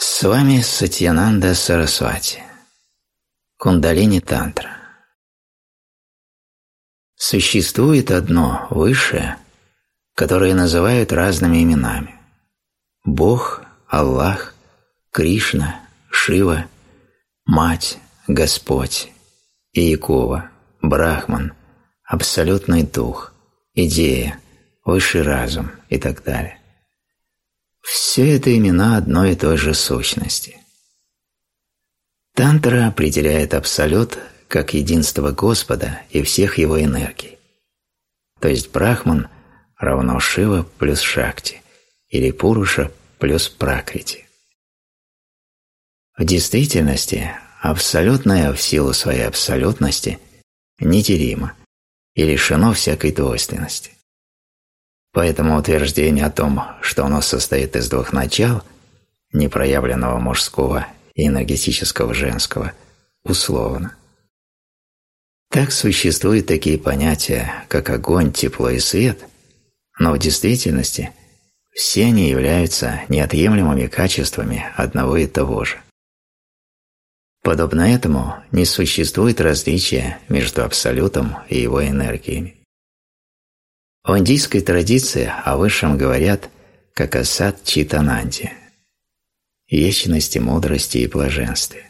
С вами Сатьянанда Сарасвати. Кундалини Тантра. Существует одно высшее, которое называют разными именами. Бог, Аллах, Кришна, Шива, Мать, Господь, Иекова, Брахман, Абсолютный Дух, Идея, Высший Разум и так далее. Все это имена одной и той же сущности. Тантра определяет Абсолют как единство Господа и всех его энергий. То есть Брахман равно Шива плюс Шакти или Пуруша плюс Пракрити. В действительности абсолютное в силу своей абсолютности неделимо и лишено всякой двойственности. Поэтому утверждение о том, что оно состоит из двух начал, непроявленного мужского и энергетического женского, условно. Так существуют такие понятия, как огонь, тепло и свет, но в действительности все они являются неотъемлемыми качествами одного и того же. Подобно этому не существует различия между Абсолютом и его энергиями. В индийской традиции о Высшем говорят как о сад Читананде – вечности, мудрости и блаженстве.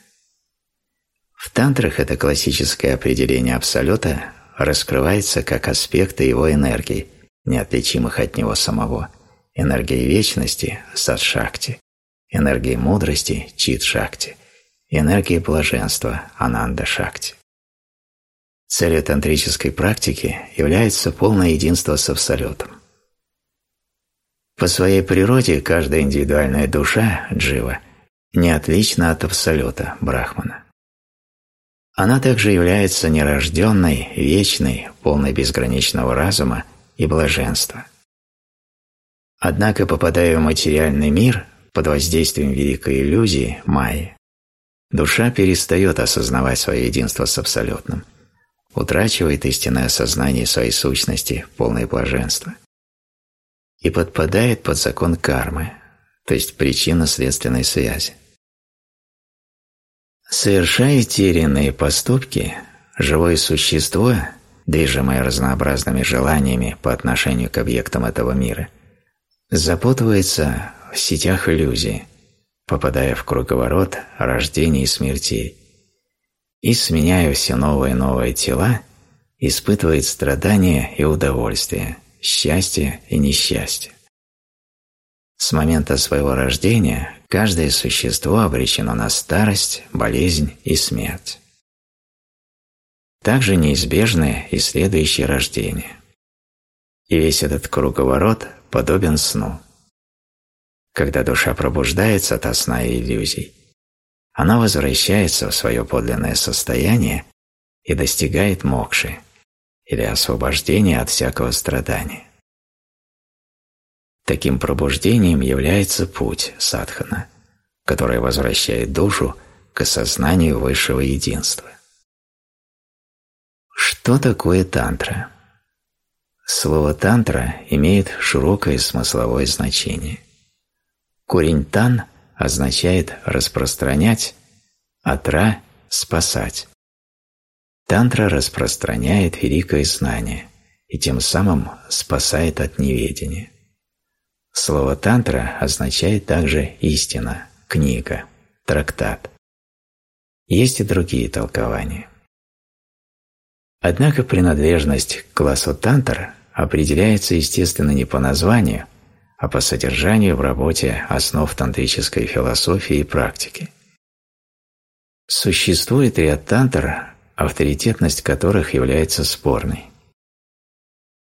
В тантрах это классическое определение Абсолюта раскрывается как аспекты его энергии, неотличимых от него самого, энергии вечности – сад-шакти, энергии мудрости – чит-шакти, энергии блаженства – ананда-шакти. Целью тантрической практики является полное единство с Абсолютом. По своей природе каждая индивидуальная душа, джива, не отлична от Абсолюта, Брахмана. Она также является нерожденной, вечной, полной безграничного разума и блаженства. Однако, попадая в материальный мир под воздействием великой иллюзии, майи, душа перестает осознавать свое единство с Абсолютным – утрачивает истинное осознание своей сущности, полное блаженство, и подпадает под закон кармы, то есть причинно-следственной связи. Совершая те или иные поступки, живое существо, движимое разнообразными желаниями по отношению к объектам этого мира, запутывается в сетях иллюзии, попадая в круговорот рождений и смертей, и, сменяя все новые и новые тела, испытывает страдания и удовольствие, счастье и несчастье. С момента своего рождения каждое существо обречено на старость, болезнь и смерть. Также неизбежны и следующие рождения. И весь этот круговорот подобен сну. Когда душа пробуждается от сна и иллюзий, она возвращается в свое подлинное состояние и достигает мокши, или освобождения от всякого страдания. Таким пробуждением является путь садхана, который возвращает душу к осознанию высшего единства. Что такое тантра? Слово «тантра» имеет широкое смысловое значение. Корень «тан» – означает распространять, а тра – спасать. Тантра распространяет великое знание и тем самым спасает от неведения. Слово «тантра» означает также «истина», «книга», «трактат». Есть и другие толкования. Однако принадлежность к классу тантр определяется, естественно, не по названию – а по содержанию в работе основ тантрической философии и практики. Существует ряд тантр, авторитетность которых является спорной.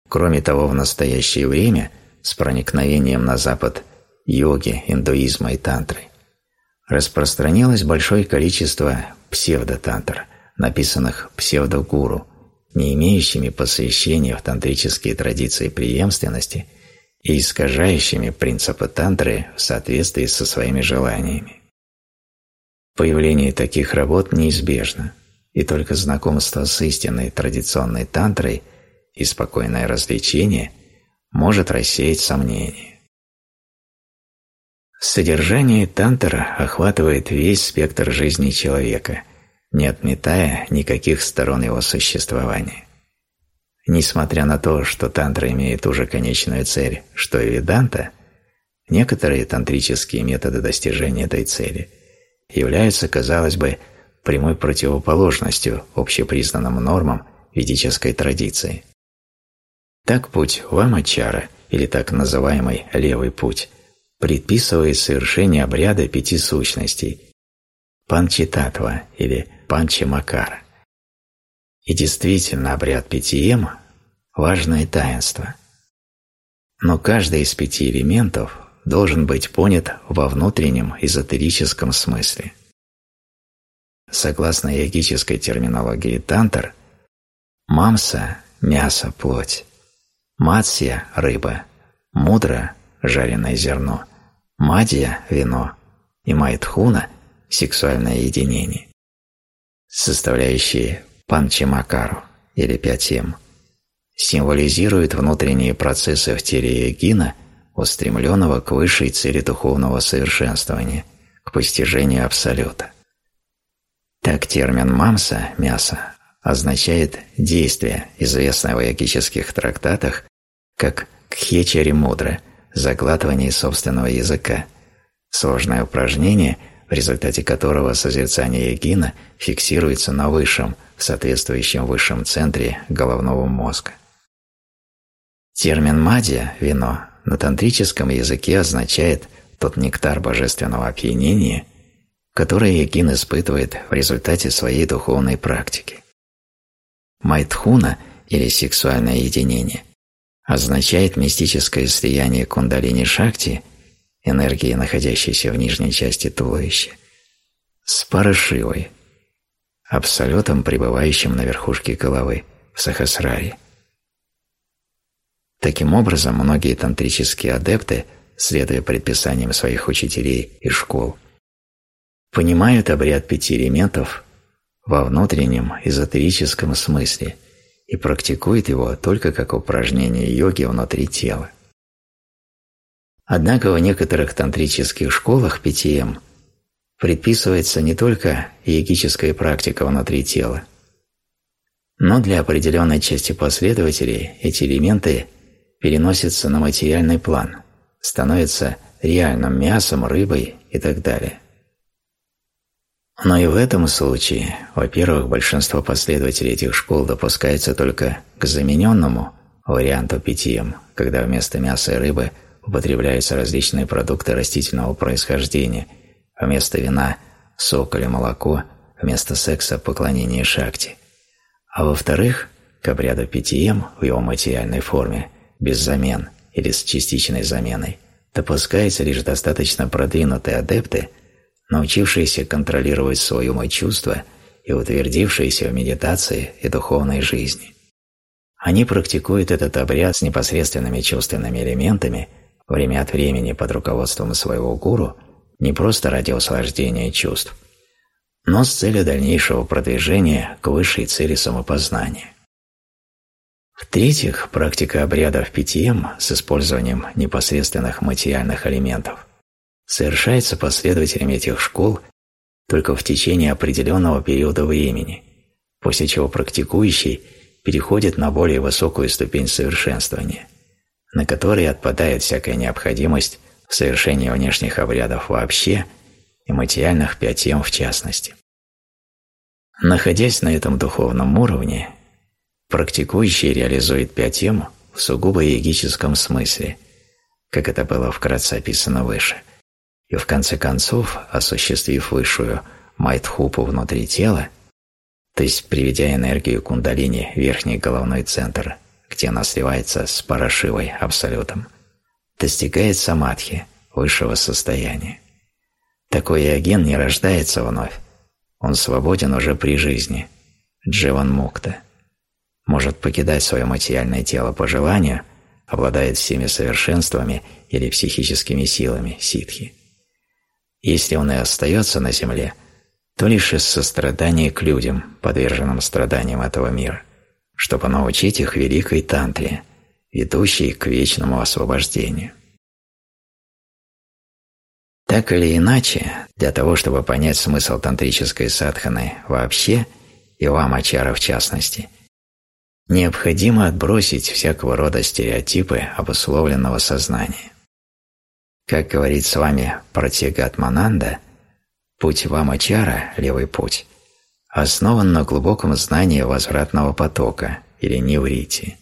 Кроме того, в настоящее время с проникновением на Запад йоги, индуизма и тантры распространилось большое количество псевдотантр, написанных псевдогуру, не имеющими посвящения в тантрические традиции преемственности – и искажающими принципы тантры в соответствии со своими желаниями. Появление таких работ неизбежно, и только знакомство с истинной традиционной тантрой и спокойное развлечение может рассеять сомнения. Содержание тантра охватывает весь спектр жизни человека, не отметая никаких сторон его существования. Несмотря на то, что тантра имеет ту же конечную цель, что и веданта, некоторые тантрические методы достижения этой цели являются, казалось бы, прямой противоположностью общепризнанным нормам ведической традиции. Так путь Вамачара, или так называемый «левый путь», предписывает совершение обряда пяти сущностей – панчитатва или панчимакара. И действительно, обряд питием – важное таинство. Но каждый из пяти элементов должен быть понят во внутреннем эзотерическом смысле. Согласно йогической терминологии тантр, мамса – мясо, плоть, мацья – рыба, мудра – жареное зерно, мадья – вино и майтхуна – сексуальное единение. Составляющие панчимакару или пятим символизируют внутренние процессы в теле йогина, устремленного к высшей цели духовного совершенствования, к постижению Абсолюта. Так термин «мамса» – мясо означает действие, известное в йогических трактатах как кхечари мудра – заглатывание собственного языка, сложное упражнение, в результате которого созерцание йогина фиксируется на высшем, в соответствующем высшем центре головного мозга. Термин «мадья» – вино – на тантрическом языке означает тот нектар божественного опьянения, который йогин испытывает в результате своей духовной практики. Майтхуна или сексуальное единение означает мистическое слияние кундалини-шакти, энергии, находящейся в нижней части туловища, с парашивой, абсолютом, пребывающим на верхушке головы, в сахасраре. Таким образом, многие тантрические адепты, следуя предписаниям своих учителей и школ, понимают обряд пяти элементов во внутреннем эзотерическом смысле и практикуют его только как упражнение йоги внутри тела. Однако в некоторых тантрических школах ПТМ предписывается не только йогическая практика внутри тела, но для определенной части последователей эти элементы переносятся на материальный план, становятся реальным мясом, рыбой и так далее. Но и в этом случае, во-первых, большинство последователей этих школ допускается только к замененному варианту питьем, когда вместо мяса и рыбы употребляются различные продукты растительного происхождения, вместо вина – сок или молоко, вместо секса – поклонение шакти. А во-вторых, к обряду питьем в его материальной форме, без замен или с частичной заменой, допускаются лишь достаточно продвинутые адепты – научившиеся контролировать свои умы чувства и утвердившиеся в медитации и духовной жизни. Они практикуют этот обряд с непосредственными чувственными элементами время от времени под руководством своего гуру не просто ради услаждения чувств, но с целью дальнейшего продвижения к высшей цели самопознания. В-третьих, практика обрядов питьем с использованием непосредственных материальных элементов совершается последователями этих школ только в течение определенного периода времени, после чего практикующий переходит на более высокую ступень совершенствования, на которой отпадает всякая необходимость в совершении внешних обрядов вообще и материальных пятем в частности. Находясь на этом духовном уровне, практикующий реализует пятем в сугубо йогическом смысле, как это было вкратце описано выше – и в конце концов, осуществив высшую майтхупу внутри тела, то есть приведя энергию кундалини в верхний головной центр, где она сливается с парашивой абсолютом, достигает самадхи, высшего состояния. Такой йоген не рождается вновь, он свободен уже при жизни, дживан мукта, может покидать свое материальное тело по желанию, обладает всеми совершенствами или психическими силами ситхи. Если он и остается на земле, то лишь из сострадания к людям, подверженным страданиям этого мира, чтобы научить их великой тантре, ведущей к вечному освобождению. Так или иначе, для того, чтобы понять смысл тантрической садханы вообще и вамачара в частности, необходимо отбросить всякого рода стереотипы обусловленного сознания. Как говорит с вами Пратигатмананда, путь вамачара, левый путь, основан на глубоком знании возвратного потока или неврити.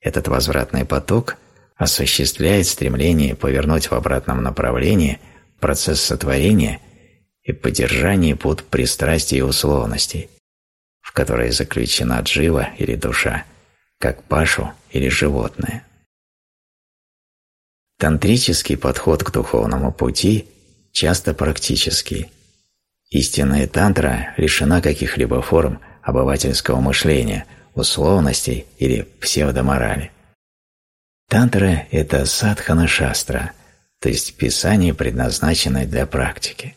Этот возвратный поток осуществляет стремление повернуть в обратном направлении процесс сотворения и поддержание под пристрастий и условностей, которой заключена джива или душа, как пашу или животное. Тантрический подход к духовному пути часто практический. Истинная тантра лишена каких-либо форм обывательского мышления, условностей или псевдоморали. Тантра – это садхана-шастра, то есть писание, предназначенное для практики.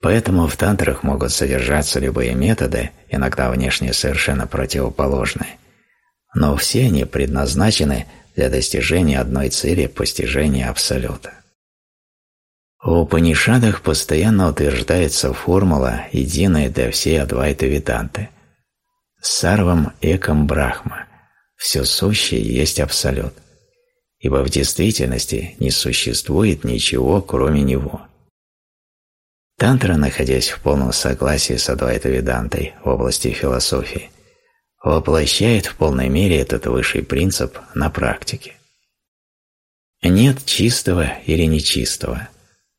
Поэтому в тантрах могут содержаться любые методы, иногда внешне совершенно противоположные, но все они предназначены для достижения одной цели постижения Абсолюта. В Упанишадах постоянно утверждается формула, единая для всей Адвайта Веданты. Сарвам экам Брахма – все сущее есть Абсолют, ибо в действительности не существует ничего, кроме Него. Тантра, находясь в полном согласии с Адвайта Ведантой в области философии, воплощает в полной мере этот высший принцип на практике. Нет чистого или нечистого,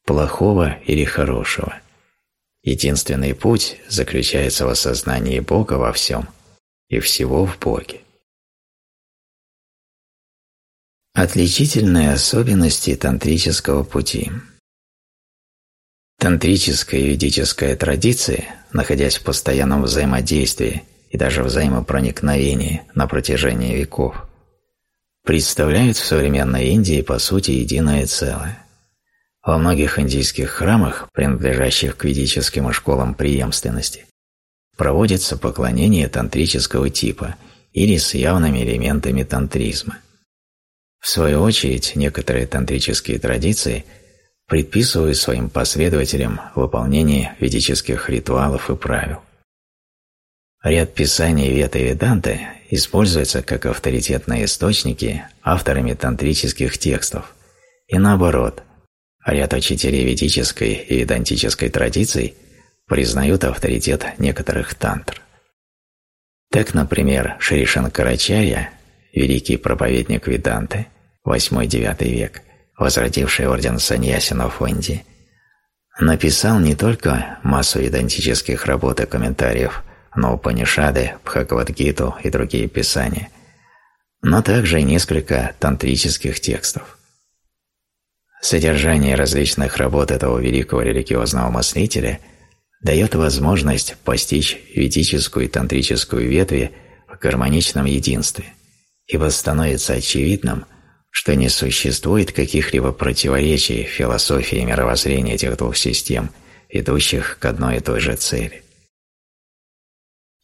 плохого или хорошего. Единственный путь заключается в осознании Бога во всем и всего в Боге. Отличительные особенности тантрического пути Тантрическая и ведическая традиции, находясь в постоянном взаимодействии и даже взаимопроникновении на протяжении веков, представляют в современной Индии по сути единое целое. Во многих индийских храмах, принадлежащих к ведическим школам преемственности, проводится поклонение тантрического типа или с явными элементами тантризма. В свою очередь, некоторые тантрические традиции предписывают своим последователям выполнение ведических ритуалов и правил. Ряд писаний Вета и Веданты используется как авторитетные источники авторами тантрических текстов, и наоборот, ряд учителей ведической и ведантической традиций признают авторитет некоторых тантр. Так, например, Шри Шанкарачарья, великий проповедник Веданты, 8-9 век, возродивший орден саньясинов в Индии, написал не только массу ведантических работ и комментариев на Упанишады, Бхагавадгиту и другие писания, но также и несколько тантрических текстов. Содержание различных работ этого великого религиозного мыслителя дает возможность постичь ведическую и тантрическую ветви в гармоничном единстве, ибо становится очевидным, что не существует каких-либо противоречий в философии и мировоззрении этих двух систем, идущих к одной и той же цели.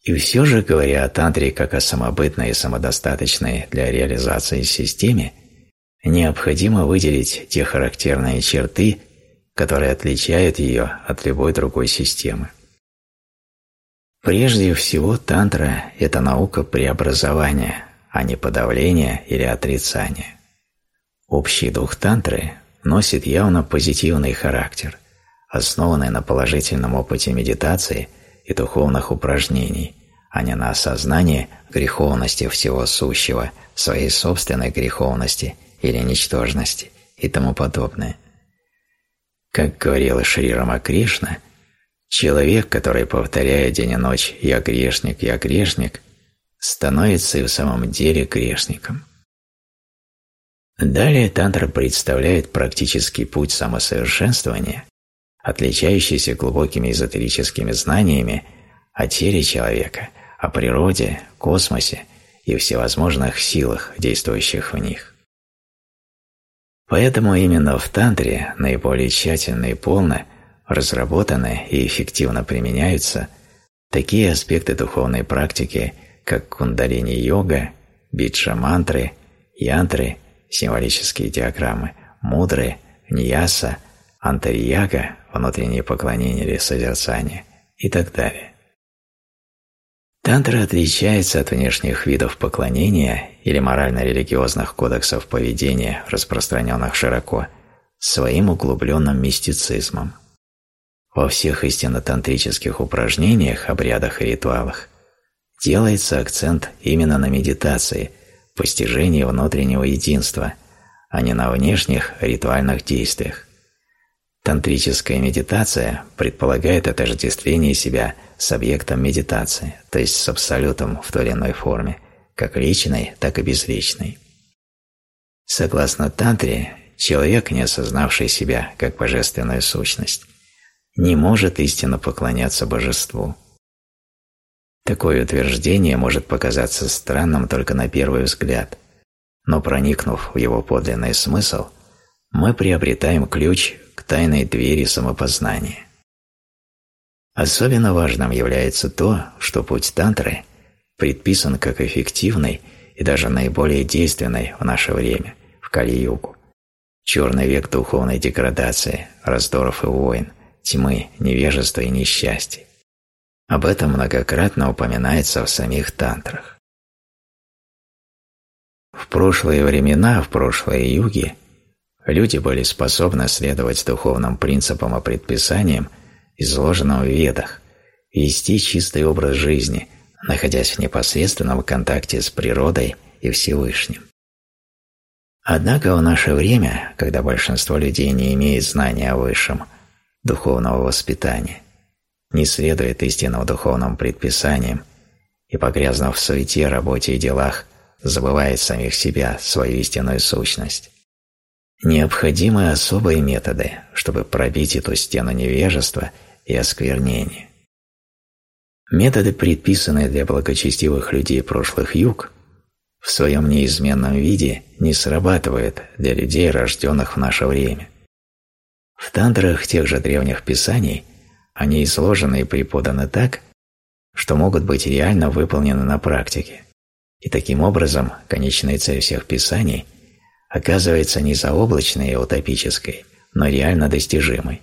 И все же, говоря о тантре как о самобытной и самодостаточной для реализации системе, необходимо выделить те характерные черты, которые отличают ее от любой другой системы. Прежде всего, тантра – это наука преобразования, а не подавления или отрицания. Общий дух тантры носит явно позитивный характер, основанный на положительном опыте медитации и духовных упражнений, а не на осознании греховности всего сущего, своей собственной греховности или ничтожности и тому подобное. Как говорила Шри Рамакришна, человек, который повторяет день и ночь «я грешник, я грешник», становится и в самом деле грешником. Далее тантра представляет практический путь самосовершенствования, отличающийся глубокими эзотерическими знаниями о теле человека, о природе, космосе и всевозможных силах, действующих в них. Поэтому именно в тантре наиболее тщательно и полно разработаны и эффективно применяются такие аспекты духовной практики, как кундалини-йога, биджа-мантры, янтры, символические диаграммы, мудры, ньяса, антарияга, внутреннее поклонение или созерцание и так далее. Тантра отличается от внешних видов поклонения или морально-религиозных кодексов поведения, распространенных широко, своим углубленным мистицизмом. Во всех истинно тантрических упражнениях, обрядах и ритуалах делается акцент именно на медитации, постижении внутреннего единства, а не на внешних ритуальных действиях. Тантрическая медитация предполагает отождествление себя с объектом медитации, то есть с абсолютом в той или иной форме, как личной, так и безличной. Согласно тантре, человек, не осознавший себя как божественную сущность, не может истинно поклоняться божеству. Такое утверждение может показаться странным только на первый взгляд, но проникнув в его подлинный смысл, мы приобретаем ключ к тайной двери самопознания. Особенно важным является то, что путь тантры предписан как эффективный и даже наиболее действенный в наше время, в Кали-югу. Черный век духовной деградации, раздоров и войн, тьмы, невежества и несчастья. Об этом многократно упоминается в самих тантрах. В прошлые времена, в прошлые юги – люди были способны следовать духовным принципам и предписаниям, изложенным в Ведах, вести чистый образ жизни, находясь в непосредственном контакте с природой и Всевышним. Однако в наше время, когда большинство людей не имеет знания о высшем, духовного воспитания, не следует истинным духовным предписаниям и, погрязнув в суете, работе и делах, забывает самих себя, свою истинную сущность, Необходимы особые методы, чтобы пробить эту стену невежества и осквернения. Методы, предписанные для благочестивых людей прошлых юг, в своем неизменном виде не срабатывают для людей, рожденных в наше время. В тантрах тех же древних писаний они изложены и преподаны так, что могут быть реально выполнены на практике. И таким образом конечная цель всех писаний – оказывается не заоблачной и утопической, но реально достижимой.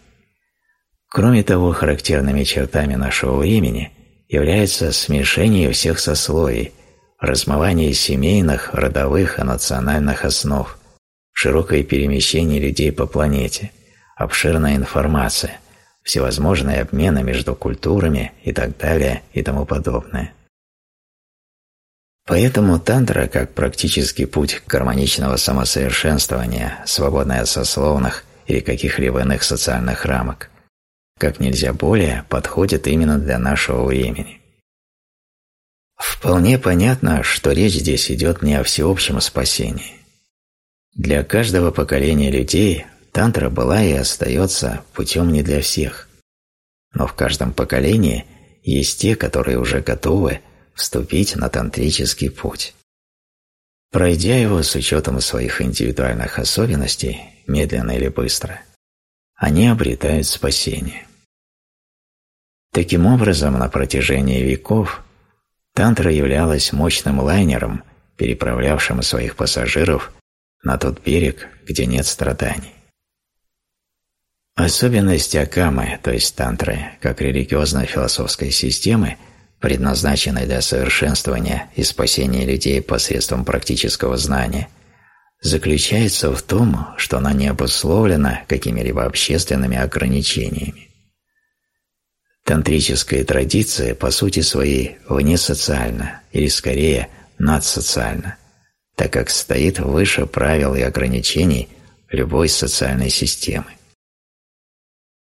Кроме того, характерными чертами нашего времени является смешение всех сословий, размывание семейных, родовых и национальных основ, широкое перемещение людей по планете, обширная информация, всевозможные обмены между культурами и так далее и тому подобное. Поэтому тантра, как практический путь гармоничного самосовершенствования, свободный от сословных или каких-либо иных социальных рамок, как нельзя более подходит именно для нашего времени. Вполне понятно, что речь здесь идет не о всеобщем спасении. Для каждого поколения людей тантра была и остается путем не для всех. Но в каждом поколении есть те, которые уже готовы вступить на тантрический путь. Пройдя его с учетом своих индивидуальных особенностей, медленно или быстро, они обретают спасение. Таким образом, на протяжении веков тантра являлась мощным лайнером, переправлявшим своих пассажиров на тот берег, где нет страданий. Особенность Акамы, то есть тантры, как религиозно-философской системы – предназначенной для совершенствования и спасения людей посредством практического знания, заключается в том, что она не обусловлена какими-либо общественными ограничениями. Тантрическая традиция по сути своей внесоциальна или скорее надсоциальна, так как стоит выше правил и ограничений любой социальной системы.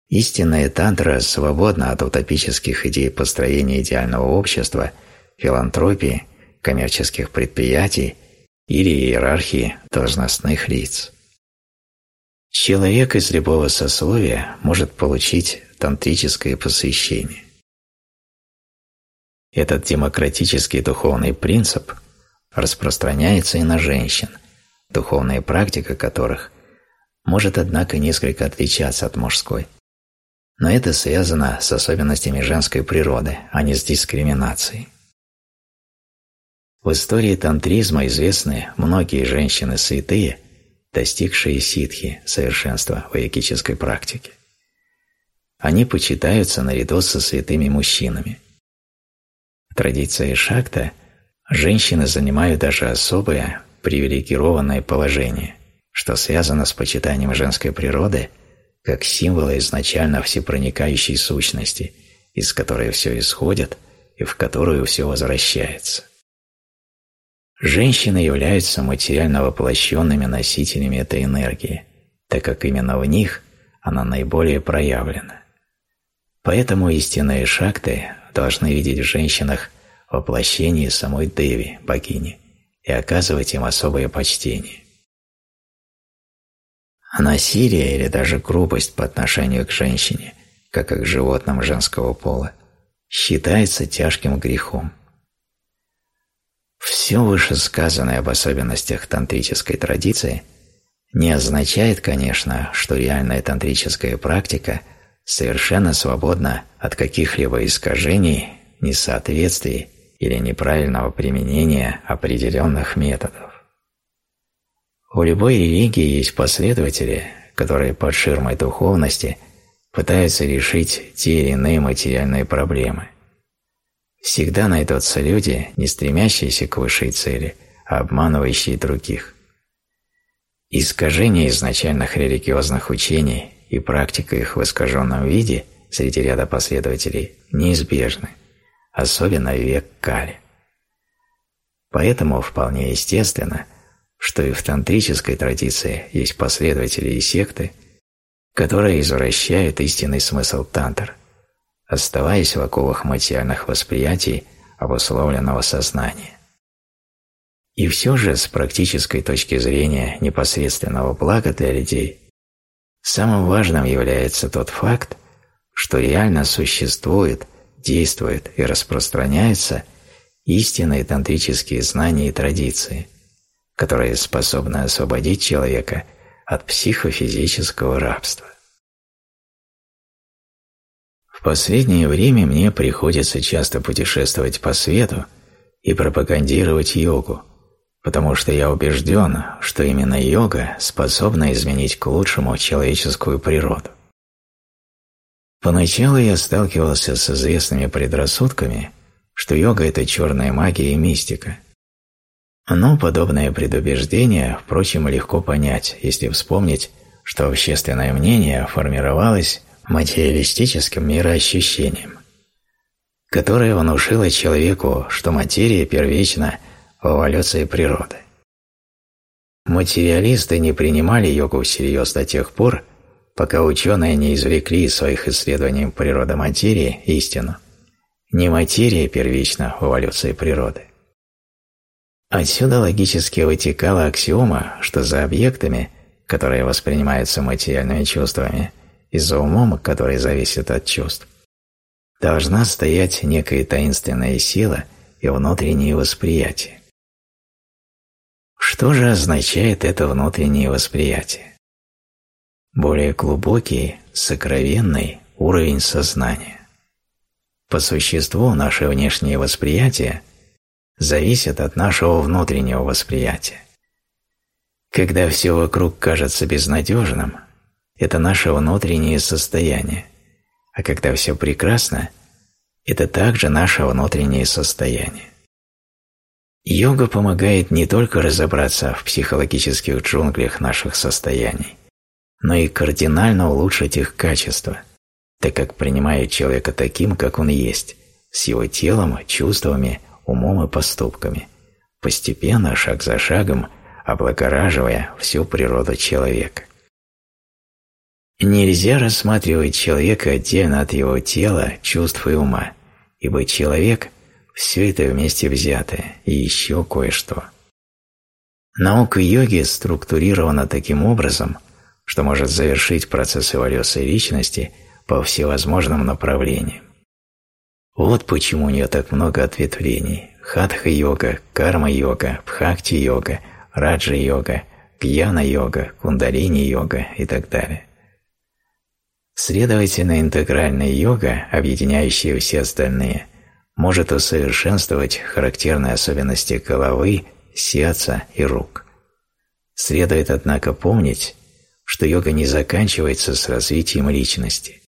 Истинная тантра свободна от утопических идей построения идеального общества, филантропии, коммерческих предприятий или иерархии должностных лиц. Человек из любого сословия может получить тантрическое посвящение. Этот демократический духовный принцип распространяется и на женщин, духовная практика которых может, однако, несколько отличаться от мужской – но это связано с особенностями женской природы, а не с дискриминацией. В истории тантризма известны многие женщины-святые, достигшие ситхи, совершенства в йогической практике. Они почитаются наряду со святыми мужчинами. В традиции шакта женщины занимают даже особое привилегированное положение, что связано с почитанием женской природы как символа изначально всепроникающей сущности, из которой все исходит и в которую все возвращается. Женщины являются материально воплощенными носителями этой энергии, так как именно в них она наиболее проявлена. Поэтому истинные шакты должны видеть в женщинах воплощение самой Деви, богини, и оказывать им особое почтение. А насилие или даже грубость по отношению к женщине, как и к животным женского пола, считается тяжким грехом. Все вышесказанное об особенностях тантрической традиции не означает, конечно, что реальная тантрическая практика – совершенно свободна от каких-либо искажений, несоответствий или неправильного применения определенных методов. У любой религии есть последователи, которые под ширмой духовности пытаются решить те или иные материальные проблемы. Всегда найдутся люди, не стремящиеся к высшей цели, а обманывающие других. Искажение изначальных религиозных учений и практика их в искаженном виде среди ряда последователей неизбежны, особенно в век Кали. Поэтому вполне естественно, что и в тантрической традиции есть последователи и секты, которые извращают истинный смысл тантр, оставаясь в оковах материальных восприятий обусловленного сознания. И все же с практической точки зрения непосредственного блага для людей Самым важным является тот факт, что реально существует, действует и распространяются истинные тантрические знания и традиции, которые способны освободить человека от психофизического рабства. В последнее время мне приходится часто путешествовать по свету и пропагандировать йогу, потому что я убежден, что именно йога способна изменить к лучшему человеческую природу. Поначалу я сталкивался с известными предрассудками, что йога – это черная магия и мистика. Но подобное предубеждение, впрочем, легко понять, если вспомнить, что общественное мнение формировалось материалистическим мироощущением, которое внушило человеку, что материя первична – в эволюции природы. Материалисты не принимали йогу всерьез до тех пор, пока ученые не извлекли из своих исследований природы материи истину. Не материя первична в эволюции природы. Отсюда логически вытекала аксиома, что за объектами, которые воспринимаются материальными чувствами, и за умом, который зависит от чувств, должна стоять некая таинственная сила и внутреннее восприятие. Что же означает это внутреннее восприятие? Более глубокий, сокровенный уровень сознания. По существу наше внешнее восприятие зависит от нашего внутреннего восприятия. Когда все вокруг кажется безнадежным, это наше внутреннее состояние, а когда все прекрасно, это также наше внутреннее состояние. Йога помогает не только разобраться в психологических джунглях наших состояний, но и кардинально улучшить их качество, так как принимает человека таким, как он есть, с его телом, чувствами, умом и поступками, постепенно, шаг за шагом, облагораживая всю природу человека. Нельзя рассматривать человека отдельно от его тела, чувств и ума, ибо человек – все это вместе взятое и еще кое-что. Наука йоги структурирована таким образом, что может завершить процесс эволюции личности по всевозможным направлениям. Вот почему у нее так много ответвлений – хатха-йога, карма-йога, бхакти-йога, раджа-йога, гьяна-йога, кундалини-йога и так далее. Следовательно, интегральная йога, объединяющая все остальные – может усовершенствовать характерные особенности головы, сердца и рук. Следует, однако, помнить, что йога не заканчивается с развитием личности.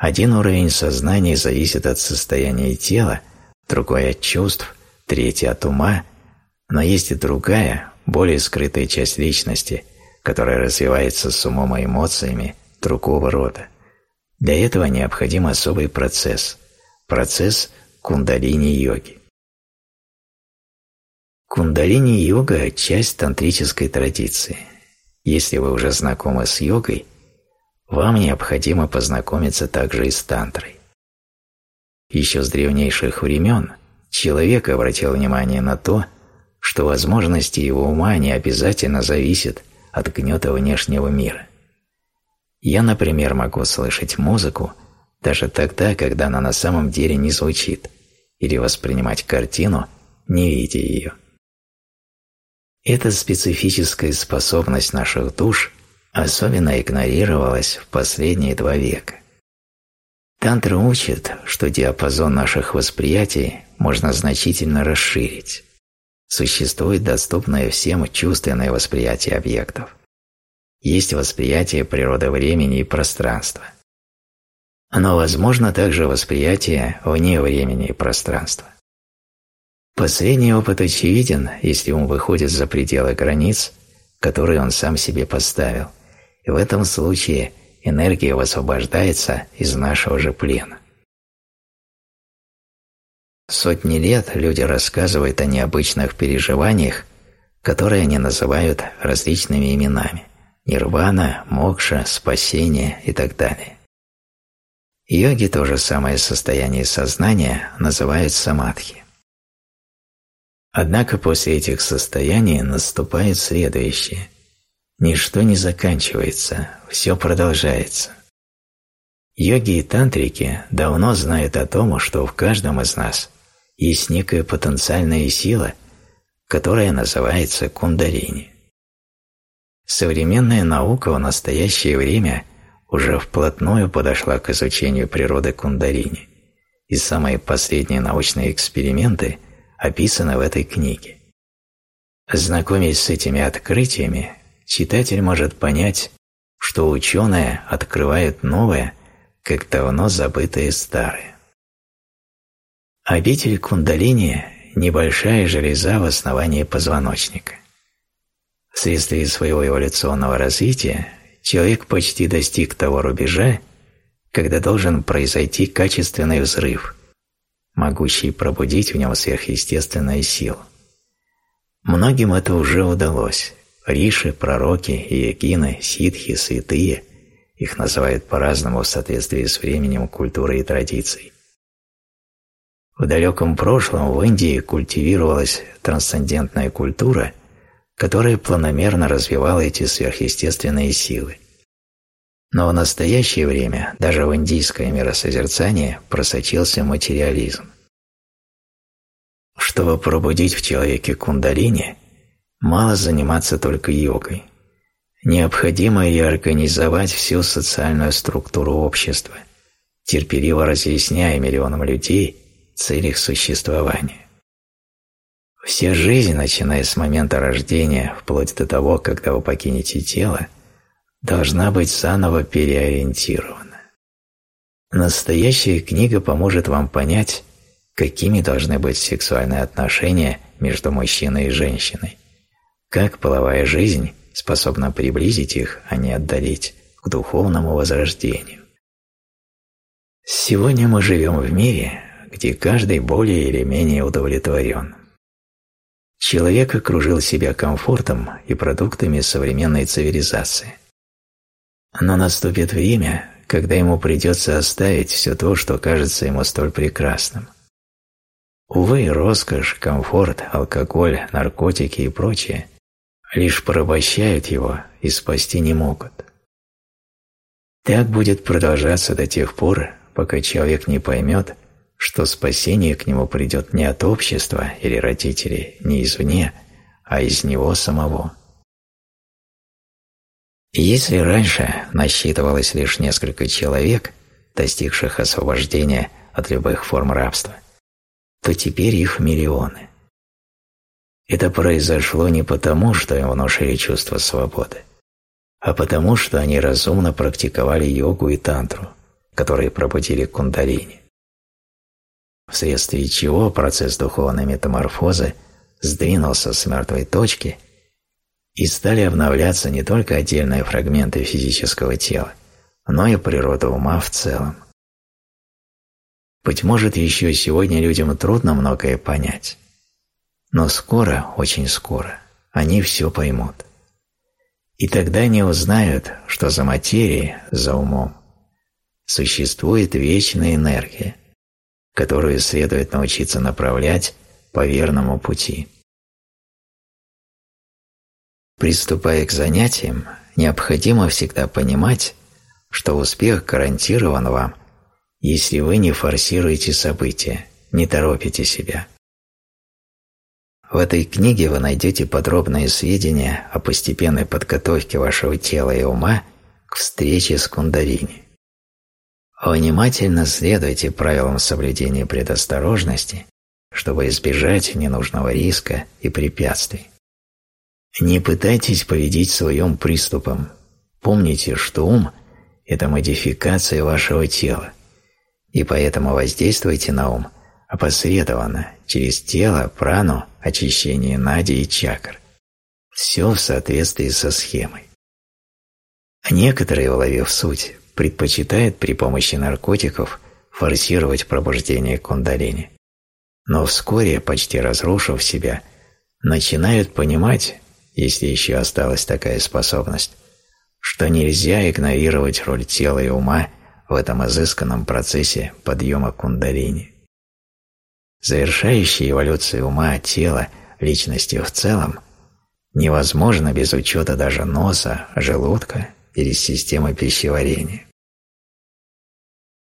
Один уровень сознания зависит от состояния тела, другой от чувств, третий от ума, но есть и другая, более скрытая часть личности, которая развивается с умом и эмоциями другого рода. Для этого необходим особый процесс – процесс кундалини-йоги. Кундалини-йога – часть тантрической традиции. Если вы уже знакомы с йогой, вам необходимо познакомиться также и с тантрой. Еще с древнейших времен человек обратил внимание на то, что возможности его ума не обязательно зависят от гнета внешнего мира. Я, например, могу слышать музыку даже тогда, когда она на самом деле не звучит, или воспринимать картину, не видя ее. Эта специфическая способность наших душ особенно игнорировалась в последние два века. Тантра учит, что диапазон наших восприятий можно значительно расширить. Существует доступное всем чувственное восприятие объектов. Есть восприятие природы времени и пространства. Но возможно также восприятие вне времени и пространства. Последний опыт очевиден, если ум выходит за пределы границ, которые он сам себе поставил, и в этом случае энергия высвобождается из нашего же плена. Сотни лет люди рассказывают о необычных переживаниях, которые они называют различными именами – нирвана, мокша, спасение и так далее. Йоги то же самое состояние сознания называют самадхи. Однако после этих состояний наступает следующее. Ничто не заканчивается, все продолжается. Йоги и тантрики давно знают о том, что в каждом из нас есть некая потенциальная сила, которая называется кундалини. Современная наука в настоящее время уже вплотную подошла к изучению природы кундалини, и самые последние научные эксперименты – описано в этой книге. Знакомясь с этими открытиями, читатель может понять, что ученые открывают новое, как давно забытое старое. Обитель кундалини – небольшая железа в основании позвоночника. Вследствие своего эволюционного развития человек почти достиг того рубежа, когда должен произойти качественный взрыв – могущий пробудить в нем сверхъестественную силу. Многим это уже удалось. Риши, пророки, иегины, ситхи, святые – их называют по-разному в соответствии с временем, культурой и традицией. В далеком прошлом в Индии культивировалась трансцендентная культура, которая планомерно развивала эти сверхъестественные силы – но в настоящее время даже в индийское миросозерцание просочился материализм. Чтобы пробудить в человеке кундалини, мало заниматься только йогой. Необходимо и организовать всю социальную структуру общества, терпеливо разъясняя миллионам людей цель их существования. Вся жизнь, начиная с момента рождения, вплоть до того, когда вы покинете тело – должна быть заново переориентирована. Настоящая книга поможет вам понять, какими должны быть сексуальные отношения между мужчиной и женщиной, как половая жизнь способна приблизить их, а не отдалить, к духовному возрождению. Сегодня мы живем в мире, где каждый более или менее удовлетворен. Человек окружил себя комфортом и продуктами современной цивилизации. Но наступит время, когда ему придется оставить все то, что кажется ему столь прекрасным. Увы, роскошь, комфорт, алкоголь, наркотики и прочее лишь порабощают его и спасти не могут. Так будет продолжаться до тех пор, пока человек не поймет, что спасение к нему придет не от общества или родителей, не извне, а из него самого. Если раньше насчитывалось лишь несколько человек, достигших освобождения от любых форм рабства, то теперь их миллионы. Это произошло не потому, что им внушили чувство свободы, а потому, что они разумно практиковали йогу и тантру, которые пробудили кундалини. Вследствие чего процесс духовной метаморфозы сдвинулся с мертвой точки и стали обновляться не только отдельные фрагменты физического тела, но и природа ума в целом. Быть может, еще сегодня людям трудно многое понять, но скоро, очень скоро, они все поймут. И тогда они узнают, что за материей, за умом, существует вечная энергия, которую следует научиться направлять по верному пути. Приступая к занятиям, необходимо всегда понимать, что успех гарантирован вам, если вы не форсируете события, не торопите себя. В этой книге вы найдете подробные сведения о постепенной подготовке вашего тела и ума к встрече с кундалини. Внимательно следуйте правилам соблюдения предосторожности, чтобы избежать ненужного риска и препятствий. Не пытайтесь победить своим приступом. Помните, что ум – это модификация вашего тела, и поэтому воздействуйте на ум опосредованно через тело, прану, очищение нади и чакр. Все в соответствии со схемой. Некоторые, уловив суть, предпочитают при помощи наркотиков форсировать пробуждение кундалини. Но вскоре, почти разрушив себя, начинают понимать, если еще осталась такая способность, что нельзя игнорировать роль тела и ума в этом изысканном процессе подъема кундалини. Завершающая эволюция ума, тела, личности в целом невозможно без учета даже носа, желудка или системы пищеварения.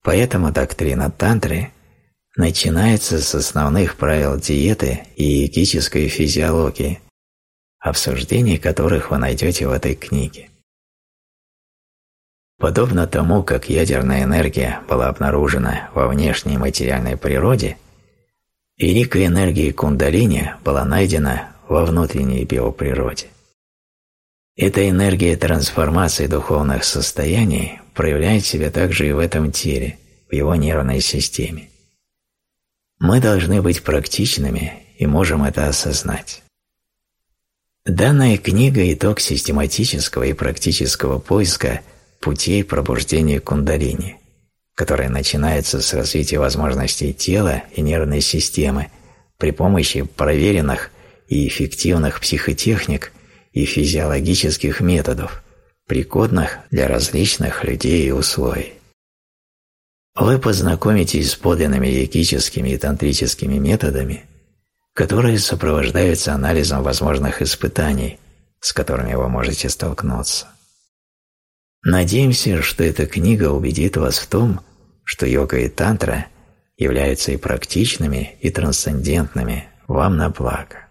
Поэтому доктрина тантры начинается с основных правил диеты и йогической физиологии, обсуждение которых вы найдете в этой книге. Подобно тому, как ядерная энергия была обнаружена во внешней материальной природе – Великая энергия кундалини была найдена во внутренней биоприроде. Эта энергия трансформации духовных состояний проявляет себя также и в этом теле, в его нервной системе. Мы должны быть практичными и можем это осознать. Данная книга – итог систематического и практического поиска путей пробуждения кундалини – которое начинается с развития возможностей тела и нервной системы при помощи проверенных и эффективных психотехник и физиологических методов, пригодных для различных людей и условий. Вы познакомитесь с подлинными йогическими и тантрическими методами, которые сопровождаются анализом возможных испытаний, с которыми вы можете столкнуться. Надеемся, что эта книга убедит вас в том, что йога и тантра являются и практичными, и трансцендентными вам на благо.